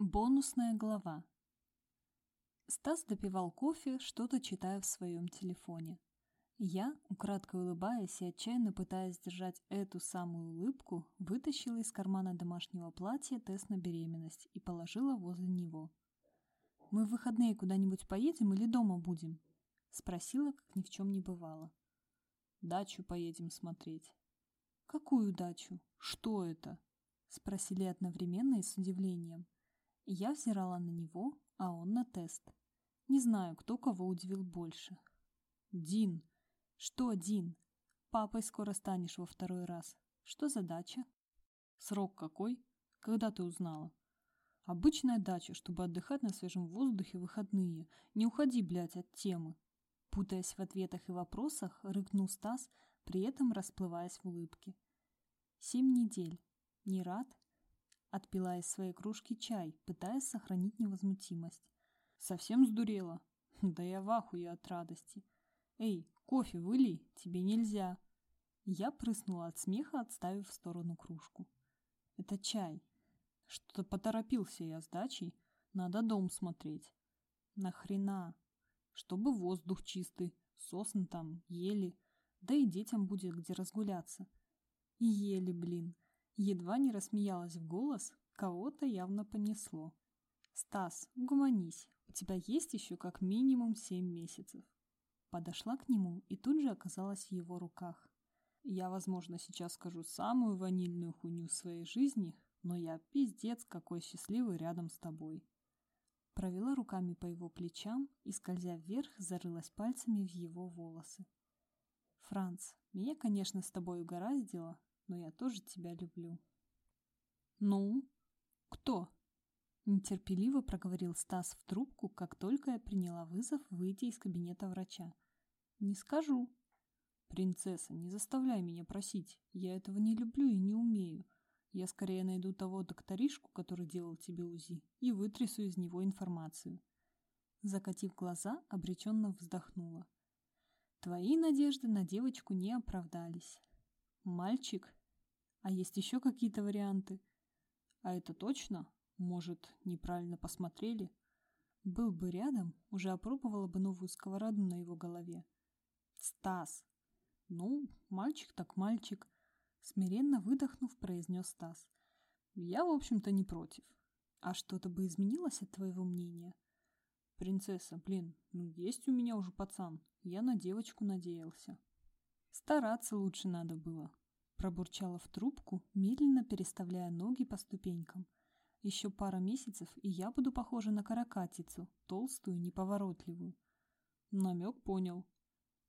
Бонусная глава. Стас допивал кофе, что-то читая в своем телефоне. Я, украдкой улыбаясь и отчаянно пытаясь держать эту самую улыбку, вытащила из кармана домашнего платья тест на беременность и положила возле него. «Мы в выходные куда-нибудь поедем или дома будем?» — спросила, как ни в чем не бывало. «Дачу поедем смотреть». «Какую дачу? Что это?» — спросили одновременно и с удивлением. Я взирала на него, а он на тест. Не знаю, кто кого удивил больше. «Дин!» «Что, Дин? Папой скоро станешь во второй раз. Что за дача?» «Срок какой? Когда ты узнала?» «Обычная дача, чтобы отдыхать на свежем воздухе в выходные. Не уходи, блядь, от темы!» Путаясь в ответах и вопросах, рыкнул Стас, при этом расплываясь в улыбке. «Семь недель. Не рад?» Отпила из своей кружки чай, пытаясь сохранить невозмутимость. «Совсем сдурела? Да я в ахуе от радости. Эй, кофе вылей, тебе нельзя!» Я прыснула от смеха, отставив в сторону кружку. «Это чай. Что-то поторопился я с дачей. Надо дом смотреть». «Нахрена?» «Чтобы воздух чистый, сосны там, ели, да и детям будет где разгуляться». «Ели, блин!» Едва не рассмеялась в голос, кого-то явно понесло. «Стас, угомонись, у тебя есть еще как минимум семь месяцев». Подошла к нему и тут же оказалась в его руках. «Я, возможно, сейчас скажу самую ванильную хуйню в своей жизни, но я пиздец какой счастливый рядом с тобой». Провела руками по его плечам и, скользя вверх, зарылась пальцами в его волосы. «Франц, меня, конечно, с тобой угораздило, но я тоже тебя люблю». «Ну? Кто?» Нетерпеливо проговорил Стас в трубку, как только я приняла вызов выйти из кабинета врача. «Не скажу». «Принцесса, не заставляй меня просить. Я этого не люблю и не умею. Я скорее найду того докторишку, который делал тебе УЗИ, и вытрясу из него информацию». Закатив глаза, обреченно вздохнула. «Твои надежды на девочку не оправдались. Мальчик? А есть еще какие-то варианты? А это точно? Может, неправильно посмотрели? Был бы рядом, уже опробовала бы новую сковороду на его голове. Стас! Ну, мальчик так мальчик. Смиренно выдохнув, произнес Стас. Я, в общем-то, не против. А что-то бы изменилось от твоего мнения? Принцесса, блин, ну есть у меня уже пацан. Я на девочку надеялся. Стараться лучше надо было. Пробурчала в трубку, медленно переставляя ноги по ступенькам. Еще пара месяцев, и я буду похожа на каракатицу, толстую, неповоротливую. Намек понял.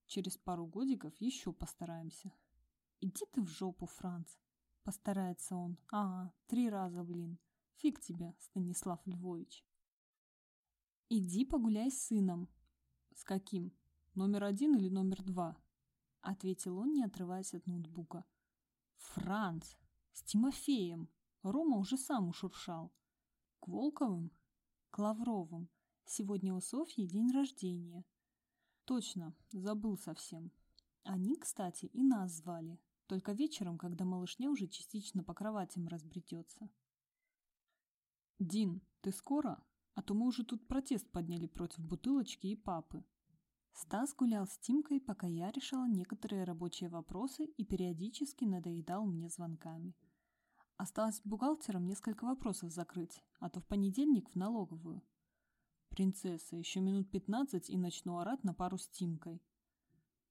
Через пару годиков еще постараемся. Иди ты в жопу, Франц. Постарается он. Ага, три раза, блин. Фиг тебе, Станислав Львович. Иди погуляй с сыном. С каким? Номер один или номер два? — ответил он, не отрываясь от ноутбука. «Франц! С Тимофеем! Рома уже сам ушуршал. К Волковым? К Лавровым. Сегодня у Софьи день рождения». «Точно, забыл совсем. Они, кстати, и нас звали. Только вечером, когда малышня уже частично по кроватям разбретется». «Дин, ты скоро? А то мы уже тут протест подняли против бутылочки и папы». Стас гулял с Тимкой, пока я решала некоторые рабочие вопросы и периодически надоедал мне звонками. Осталось бухгалтером несколько вопросов закрыть, а то в понедельник в налоговую. «Принцесса, еще минут пятнадцать и начну орать на пару с Тимкой».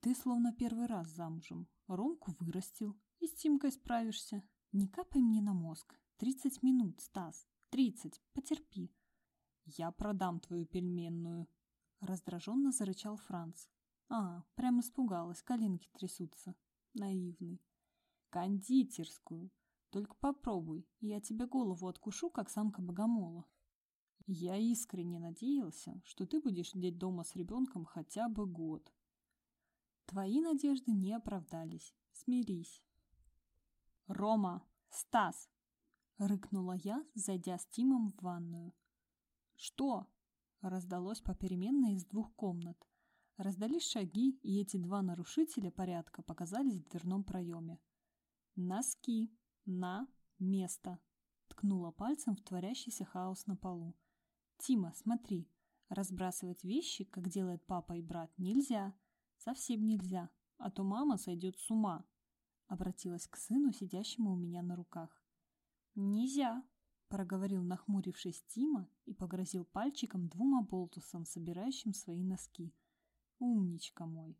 «Ты словно первый раз замужем. Ромку вырастил. И с Тимкой справишься. Не капай мне на мозг. Тридцать минут, Стас. Тридцать. Потерпи». «Я продам твою пельменную», Раздраженно зарычал Франц. А, прям испугалась, коленки трясутся. Наивный. Кондитерскую. Только попробуй, я тебе голову откушу, как самка богомола. Я искренне надеялся, что ты будешь сидеть дома с ребенком хотя бы год. Твои надежды не оправдались. Смирись. Рома! Стас! Рыкнула я, зайдя с Тимом в ванную. Что? Раздалось попеременно из двух комнат. Раздались шаги, и эти два нарушителя порядка показались в дверном проеме. Носки. На место. ткнула пальцем в творящийся хаос на полу. «Тима, смотри, разбрасывать вещи, как делает папа и брат, нельзя. Совсем нельзя, а то мама сойдет с ума», обратилась к сыну, сидящему у меня на руках. «Нельзя», — проговорил нахмурившись Тима и погрозил пальчиком двум оболтусам, собирающим свои носки. «Умничка мой!»